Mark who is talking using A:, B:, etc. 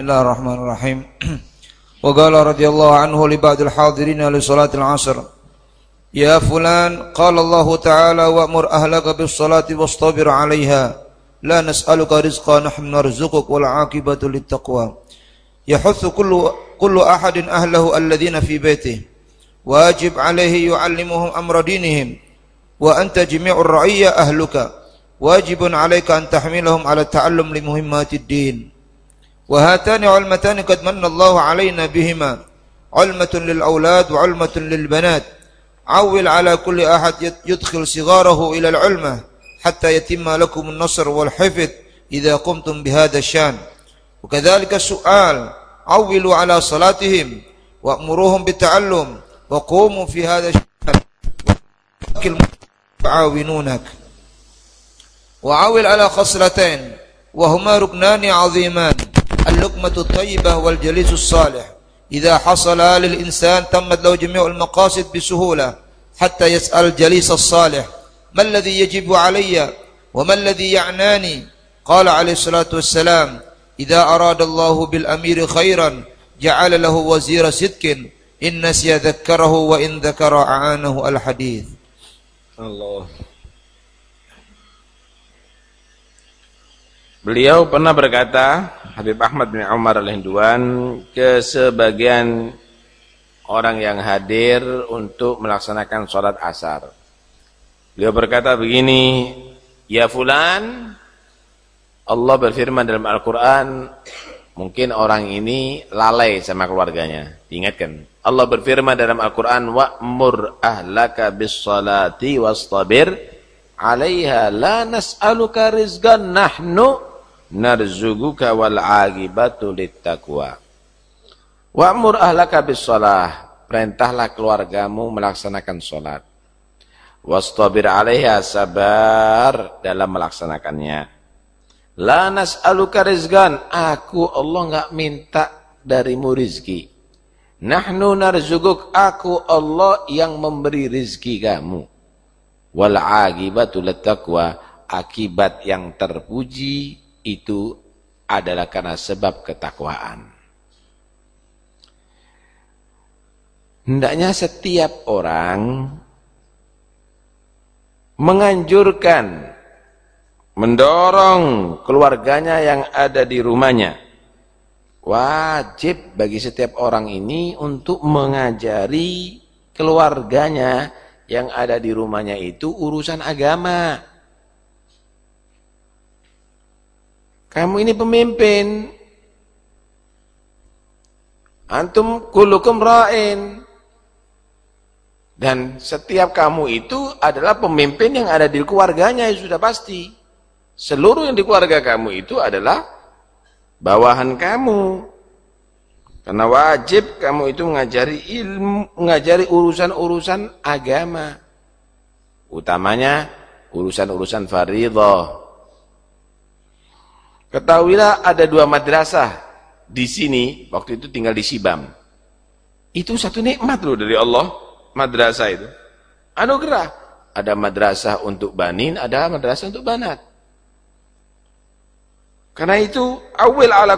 A: Bismillahirrahmanirrahim. وقال رضي الله عنه لبعض الحاضرين لصلاة العصر يا فلان قال الله تعالى وأمر أهلك بالصلاة واصطبر عليها لا نسألك رزقا نحن نرزقك والعاقبة للتقوى يحث كل كل أحد أهله الذين في بيته واجب عليه يعلمهم أمر دينهم وأنت جميع الرعية أهلك واجب عليك أن تحملهم على التعلم لمهمات الدين وهاتان علمتان قد من الله علينا بهما. علمة للأولاد وعلمة للبنات. عول على كل أحد يدخل صغاره إلى العلمة حتى يتم لكم النصر والحفظ إذا قمتم بهذا الشأن. وكذلك السؤال عولوا على صلاتهم وأمروهم بالتعلم وقوموا في هذا الشأن. يعاونونك. وعول على خصلتين وهما ركنان عظيمان. اللقمة الطيبة والجليس الصالح. إذا حصل للإنسان تمت له جميع المقاصد بسهولة حتى يسأل الجليس الصالح. ما الذي يجب علي وما الذي يعناني؟ قال عليه الصلاة والسلام إذا أراد الله بالأمير خيرا جعل له وزير صدق. إن نسي ذكره وإن ذكر أعانه الحديث.
B: Allah Beliau pernah berkata, Habib Ahmad bin Umar al-Hinduan, ke sebagian orang yang hadir untuk melaksanakan sholat asar. Beliau berkata begini, Ya fulan, Allah berfirman dalam Al-Quran, mungkin orang ini lalai sama keluarganya. Diingatkan, Allah berfirman dalam Al-Quran, Wa'mur ahlaka bis salati wastabir, alaiha la nas'aluka rizgan nahnu narzuguka wal aqibatu littaqwa. Wa'mur ahlaka bis shalah, perintahlah keluargamu melaksanakan salat. Wastabir 'alaiha sabar dalam melaksanakannya. La nas'aluka rizqan, aku Allah enggak minta darimu rizki. Nahnu narzuguk, aku Allah yang memberi rizki kamu. Wal aqibatu littaqwa, akibat yang terpuji itu adalah karena sebab ketakwaan. Hendaknya setiap orang menganjurkan, mendorong keluarganya yang ada di rumahnya. Wajib bagi setiap orang ini untuk mengajari keluarganya yang ada di rumahnya itu urusan agama. Kamu ini pemimpin. Antum kulukum ra'in. Dan setiap kamu itu adalah pemimpin yang ada di keluarganya yang sudah pasti. Seluruh yang di keluarga kamu itu adalah bawahan kamu. Karena wajib kamu itu mengajari ilmu, mengajari urusan-urusan agama. Utamanya urusan-urusan faridah. Ketahuilah ada dua madrasah di sini, waktu itu tinggal di Sibam. Itu satu nikmat loh dari Allah, madrasah itu. Anugerah. Ada madrasah untuk banin, ada madrasah untuk banat. Karena itu, awil ala